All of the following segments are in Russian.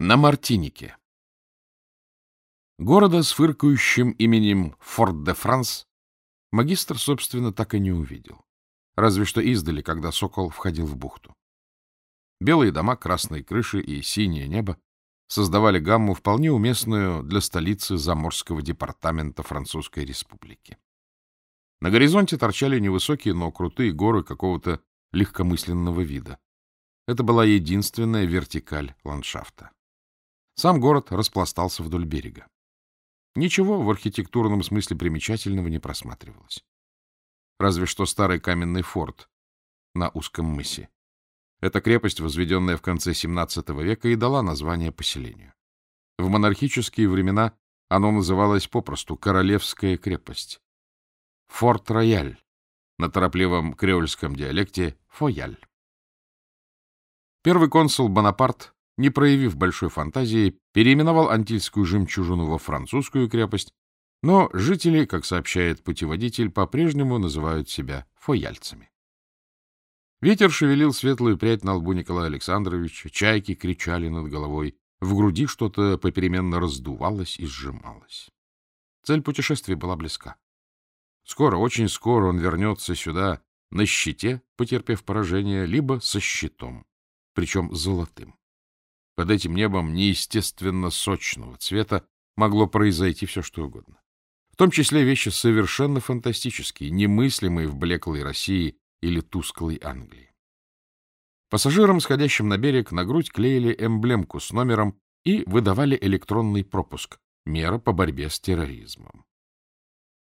На Мартинике. Города с фыркающим именем Форт-де-Франс магистр, собственно, так и не увидел. Разве что издали, когда Сокол входил в бухту. Белые дома, красные крыши и синее небо создавали гамму, вполне уместную для столицы Заморского департамента Французской Республики. На горизонте торчали невысокие, но крутые горы какого-то легкомысленного вида. Это была единственная вертикаль ландшафта. Сам город распластался вдоль берега. Ничего в архитектурном смысле примечательного не просматривалось. Разве что старый каменный форт на узком мысе. Эта крепость, возведенная в конце XVII века, и дала название поселению. В монархические времена оно называлось попросту Королевская крепость. Форт-Рояль, на торопливом креольском диалекте Фояль. Первый консул Бонапарт не проявив большой фантазии, переименовал Антильскую жемчужину во французскую крепость, но жители, как сообщает путеводитель, по-прежнему называют себя фояльцами. Ветер шевелил светлую прядь на лбу Николая Александровича, чайки кричали над головой, в груди что-то попеременно раздувалось и сжималось. Цель путешествия была близка. Скоро, очень скоро он вернется сюда на щите, потерпев поражение, либо со щитом, причем золотым. Под этим небом неестественно сочного цвета могло произойти все, что угодно. В том числе вещи совершенно фантастические, немыслимые в блеклой России или тусклой Англии. Пассажирам, сходящим на берег, на грудь клеили эмблемку с номером и выдавали электронный пропуск, мера по борьбе с терроризмом.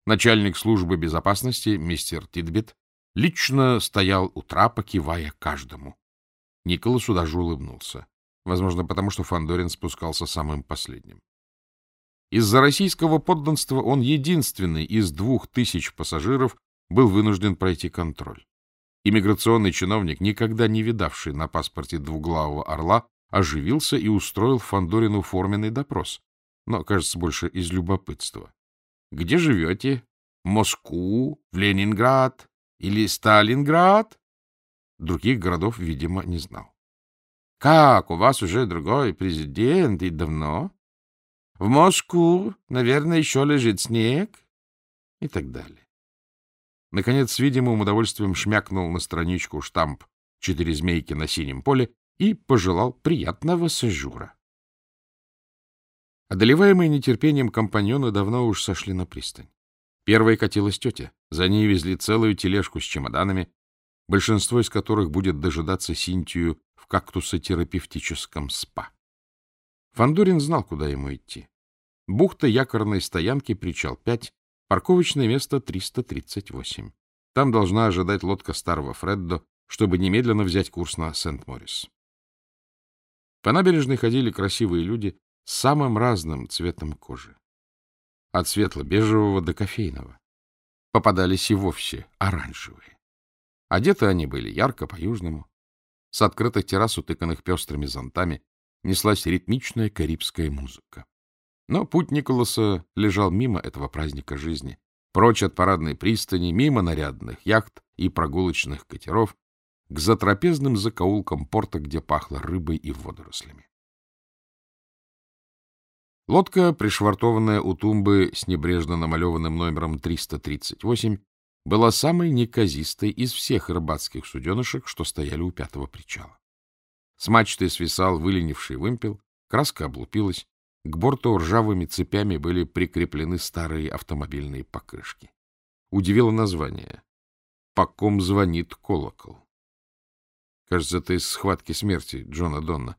Начальник службы безопасности, мистер Титбит, лично стоял у трапа, кивая каждому. Николасу даже улыбнулся. Возможно, потому что Фандорин спускался самым последним. Из-за российского подданства он единственный из двух тысяч пассажиров был вынужден пройти контроль. Иммиграционный чиновник, никогда не видавший на паспорте двуглавого орла, оживился и устроил Фандорину форменный допрос, но, кажется, больше из любопытства. — Где живете? Москву? В Ленинград? Или Сталинград? Других городов, видимо, не знал. Как, у вас уже другой президент и давно? В Москву, наверное, еще лежит снег? И так далее. Наконец, с видимым удовольствием шмякнул на страничку штамп «Четыре змейки на синем поле» и пожелал приятного сажура. Одолеваемые нетерпением компаньоны давно уж сошли на пристань. Первой катилась тетя. За ней везли целую тележку с чемоданами, большинство из которых будет дожидаться Синтию в кактусотерапевтическом спа. Фандорин знал, куда ему идти. Бухта якорной стоянки, причал 5, парковочное место 338. Там должна ожидать лодка старого Фреддо, чтобы немедленно взять курс на Сент-Морис. По набережной ходили красивые люди с самым разным цветом кожи. От светло-бежевого до кофейного. Попадались и вовсе оранжевые. Одеты они были ярко, по-южному. С открытых террас, утыканных пестрыми зонтами, неслась ритмичная карибская музыка. Но путь Николаса лежал мимо этого праздника жизни, прочь от парадной пристани, мимо нарядных яхт и прогулочных катеров, к затрапезным закоулкам порта, где пахло рыбой и водорослями. Лодка, пришвартованная у тумбы с небрежно намалеванным номером 338, была самой неказистой из всех рыбацких суденышек, что стояли у пятого причала. С мачты свисал выленивший вымпел, краска облупилась, к борту ржавыми цепями были прикреплены старые автомобильные покрышки. Удивило название. «По ком звонит колокол». Кажется, это из схватки смерти Джона Донна.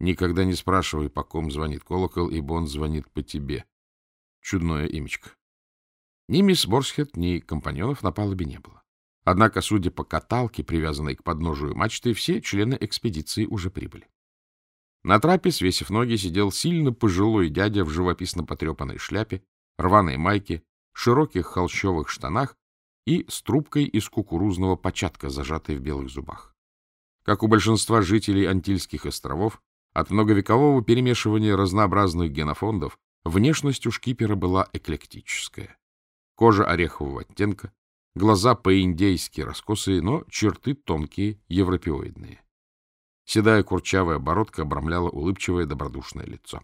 Никогда не спрашивай, по ком звонит колокол, ибо он звонит по тебе. Чудное имечко. Ни мисс Борсхет, ни компаньонов на палубе не было. Однако, судя по каталке, привязанной к подножию мачты, все члены экспедиции уже прибыли. На трапе, свесив ноги, сидел сильно пожилой дядя в живописно потрепанной шляпе, рваной майке, широких холщовых штанах и с трубкой из кукурузного початка, зажатой в белых зубах. Как у большинства жителей Антильских островов, от многовекового перемешивания разнообразных генофондов внешность у шкипера была эклектическая кожа орехового оттенка, глаза по-индейски раскосые, но черты тонкие, европеоидные. Седая курчавая бородка обрамляла улыбчивое добродушное лицо.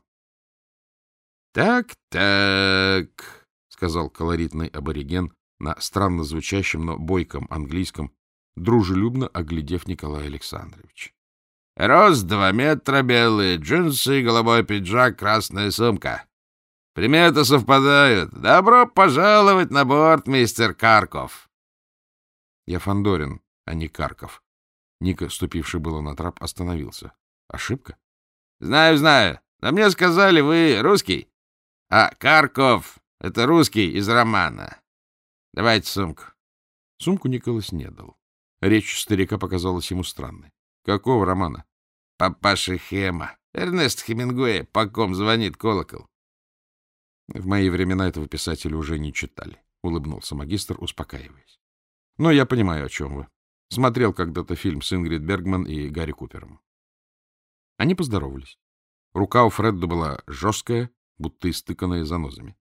«Так, — Так-так, — сказал колоритный абориген на странно звучащем, но бойком английском, дружелюбно оглядев Николая Александровича. — Рост два метра, белые джинсы, голубой пиджак, красная сумка. Приметы совпадают. Добро пожаловать на борт, мистер Карков. Я Фандорин, а не Карков. Ника, ступивший было на трап, остановился. Ошибка? — Знаю, знаю. Но мне сказали, вы русский. А Карков — это русский из романа. Давайте сумку. Сумку Николас не дал. Речь старика показалась ему странной. Какого романа? Папаша Хема. Эрнест Хемингуэй, по ком звонит колокол. В мои времена этого писателя уже не читали, — улыбнулся магистр, успокаиваясь. Но я понимаю, о чем вы. Смотрел когда-то фильм с Ингрид Бергман и Гарри Купером. Они поздоровались. Рука у Фредда была жесткая, будто истыканная занозами.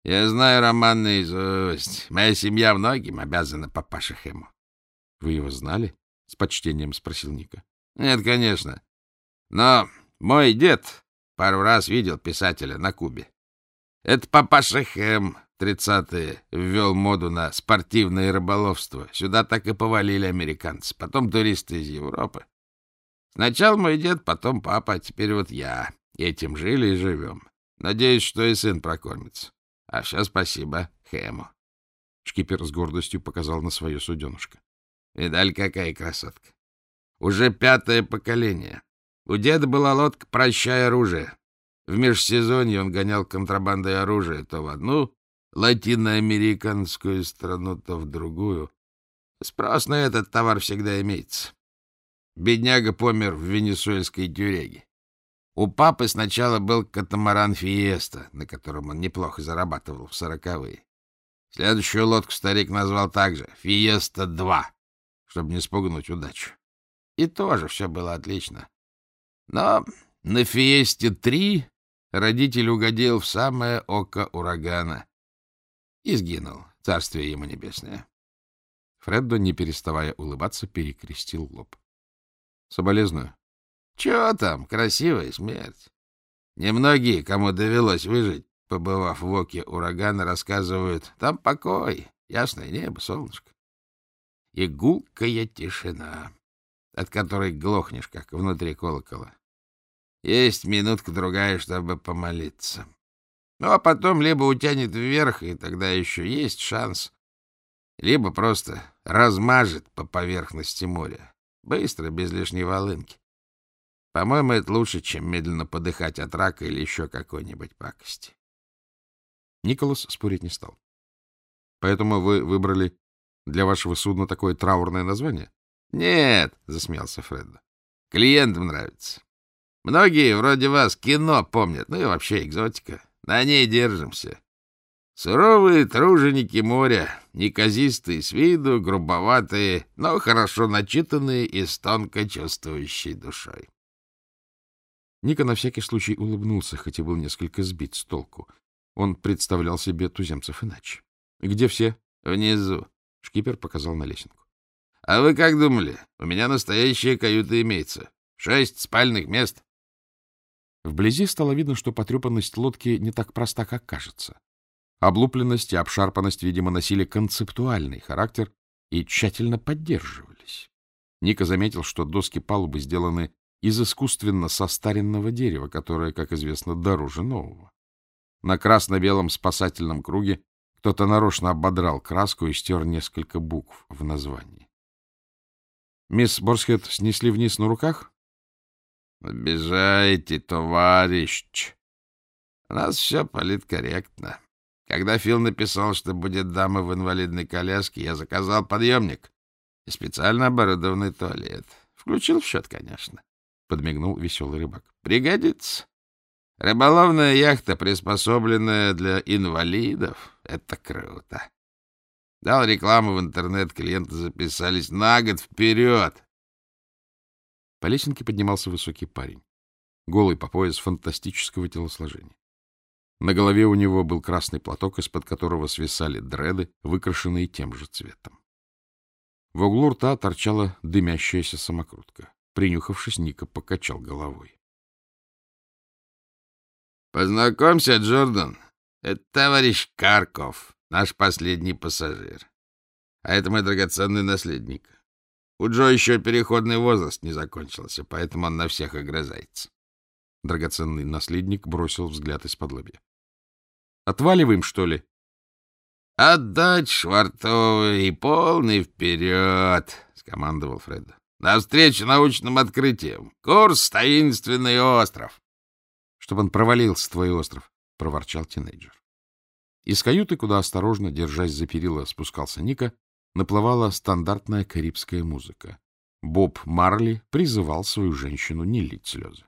— Я знаю роман наизусть. Моя семья многим обязана папаше Хему. — Вы его знали? — с почтением спросил Ника. — Нет, конечно. Но мой дед пару раз видел писателя на Кубе. Это папаша Хэм тридцатые ввел моду на спортивное рыболовство. Сюда так и повалили американцы, потом туристы из Европы. Сначала мой дед, потом папа, а теперь вот я. Этим жили и живем. Надеюсь, что и сын прокормится. А все спасибо Хэму. Шкипер с гордостью показал на свое суденышко. Видали, какая красотка. Уже пятое поколение. У деда была лодка «Прощай оружие». В межсезонье он гонял контрабандой оружия то в одну латиноамериканскую страну, то в другую. Спрос на этот товар всегда имеется. Бедняга помер в венесуэльской тюряге. У папы сначала был катамаран «Фиеста», на котором он неплохо зарабатывал в сороковые. Следующую лодку старик назвал также «Фиеста-2», чтобы не спугнуть удачу. И тоже все было отлично. Но на «Фиесте-3» родитель угодил в самое око урагана и сгинул, царствие ему небесное. Фреддо, не переставая улыбаться, перекрестил лоб. — Соболезную. — Чего там, красивая смерть. Немногие, кому довелось выжить, побывав в оке урагана, рассказывают, там покой, ясное небо, солнышко. И гулкая тишина, от которой глохнешь, как внутри колокола. Есть минутка-другая, чтобы помолиться. Ну, а потом либо утянет вверх, и тогда еще есть шанс, либо просто размажет по поверхности моря. Быстро, без лишней волынки. По-моему, это лучше, чем медленно подыхать от рака или еще какой-нибудь пакости. Николас спорить не стал. Поэтому вы выбрали для вашего судна такое траурное название? — Нет, — засмеялся Фредда. — Клиентам нравится. Многие, вроде вас, кино помнят, ну и вообще экзотика. На ней держимся. Суровые труженики моря, неказистые с виду, грубоватые, но хорошо начитанные и с тонко чувствующей душой. Ника на всякий случай улыбнулся, хотя был несколько сбит с толку. Он представлял себе туземцев иначе. — Где все? — Внизу. Шкипер показал на лесенку. — А вы как думали? У меня настоящая каюта имеется. Шесть спальных мест. Вблизи стало видно, что потрепанность лодки не так проста, как кажется. Облупленность и обшарпанность, видимо, носили концептуальный характер и тщательно поддерживались. Ника заметил, что доски палубы сделаны из искусственно состаренного дерева, которое, как известно, дороже нового. На красно-белом спасательном круге кто-то нарочно ободрал краску и стер несколько букв в названии. Мисс Борсхед снесли вниз на руках? — Обижаете, товарищ. У нас все политкорректно. Когда Фил написал, что будет дама в инвалидной коляске, я заказал подъемник и специально оборудованный туалет. Включил в счет, конечно. Подмигнул веселый рыбак. Пригодится. Рыболовная яхта, приспособленная для инвалидов, — это круто. Дал рекламу в интернет, клиенты записались на год вперед. По лесенке поднимался высокий парень, голый по пояс фантастического телосложения. На голове у него был красный платок, из-под которого свисали дреды, выкрашенные тем же цветом. В углу рта торчала дымящаяся самокрутка. Принюхавшись, Ника покачал головой. — Познакомься, Джордан. Это товарищ Карков, наш последний пассажир. А это мой драгоценный наследник. У Джо еще переходный возраст не закончился, поэтому он на всех огрызается. Драгоценный наследник бросил взгляд из-под лобья. — Отваливаем, что ли? — Отдать швартовый и полный вперед, — скомандовал Фред. — Навстречу научным открытиям. Курс «Таинственный остров». — Чтобы он провалился, твой остров, — проворчал тинейджер. Из каюты, куда осторожно, держась за перила, спускался Ника, наплывала стандартная карибская музыка. Боб Марли призывал свою женщину не лить слезы.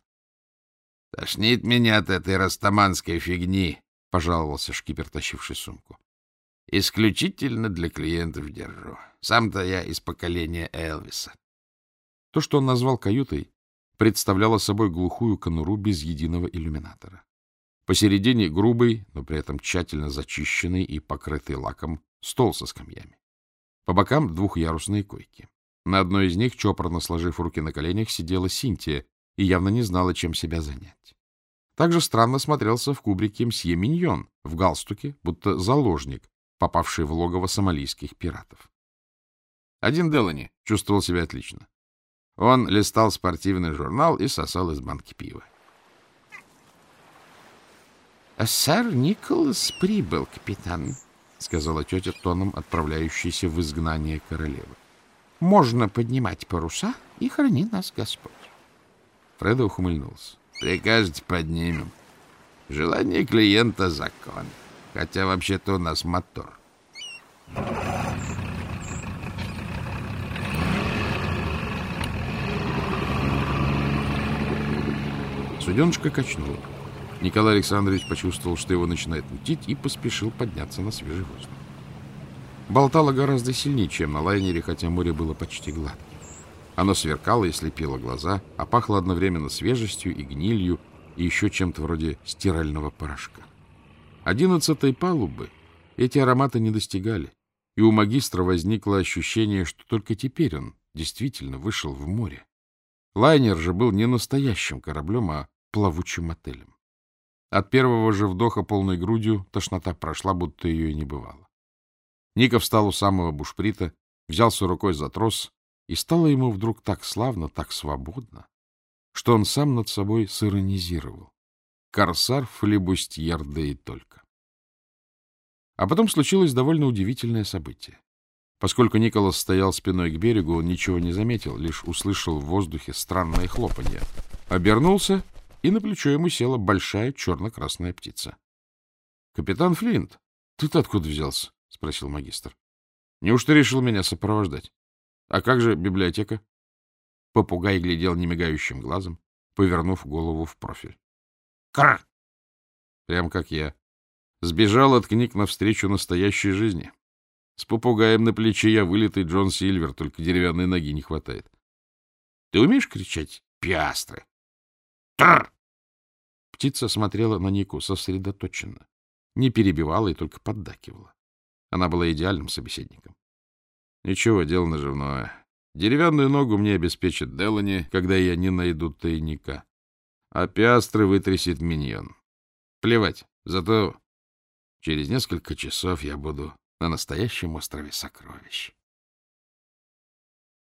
— Тошнит меня от этой растаманской фигни, — пожаловался шкипер, тащивший сумку. — Исключительно для клиентов держу. Сам-то я из поколения Элвиса. То, что он назвал каютой, представляло собой глухую конуру без единого иллюминатора. Посередине грубый, но при этом тщательно зачищенный и покрытый лаком стол со скамьями. По бокам двухъярусные койки. На одной из них, чопорно сложив руки на коленях, сидела Синтия и явно не знала, чем себя занять. Также странно смотрелся в кубрике мсье Миньон в галстуке, будто заложник, попавший в логово сомалийских пиратов. Один Делани чувствовал себя отлично. Он листал спортивный журнал и сосал из банки пива. — Сэр Николас прибыл, капитан, — сказала тетя тоном, отправляющейся в изгнание королевы. — Можно поднимать паруса, и храни нас Господь. Фредо ухмыльнулся. — Прикажете, поднимем. Желание клиента — закон. Хотя вообще-то у нас мотор. Суденочка качнула. Николай Александрович почувствовал, что его начинает мутить, и поспешил подняться на свежий воздух. Болтало гораздо сильнее, чем на лайнере, хотя море было почти гладким. Оно сверкало и слепило глаза, а пахло одновременно свежестью и гнилью, и еще чем-то вроде стирального порошка. Одиннадцатой палубы эти ароматы не достигали, и у магистра возникло ощущение, что только теперь он действительно вышел в море. Лайнер же был не настоящим кораблем, а плавучим отелем. От первого же вдоха полной грудью тошнота прошла, будто ее и не бывало. Ника встал у самого бушприта, взялся рукой за трос, и стало ему вдруг так славно, так свободно, что он сам над собой сиронизировал. Корсар флебустьер, да и только. А потом случилось довольно удивительное событие. Поскольку Николас стоял спиной к берегу, он ничего не заметил, лишь услышал в воздухе странное хлопанье. Обернулся и на плечо ему села большая черно-красная птица. — Капитан Флинт, ты-то откуда взялся? — спросил магистр. — Неужто решил меня сопровождать? А как же библиотека? Попугай глядел немигающим глазом, повернув голову в профиль. — Кр! Прям как я. Сбежал от книг навстречу настоящей жизни. С попугаем на плече я вылитый Джон Сильвер, только деревянной ноги не хватает. Ты умеешь кричать «Пиастры»? Тр! Птица смотрела на Нику сосредоточенно, не перебивала и только поддакивала. Она была идеальным собеседником. Ничего, дело наживное. Деревянную ногу мне обеспечит Делани, когда я не найду тайника. А пиастры вытрясет миньон. Плевать, зато через несколько часов я буду на настоящем острове сокровищ.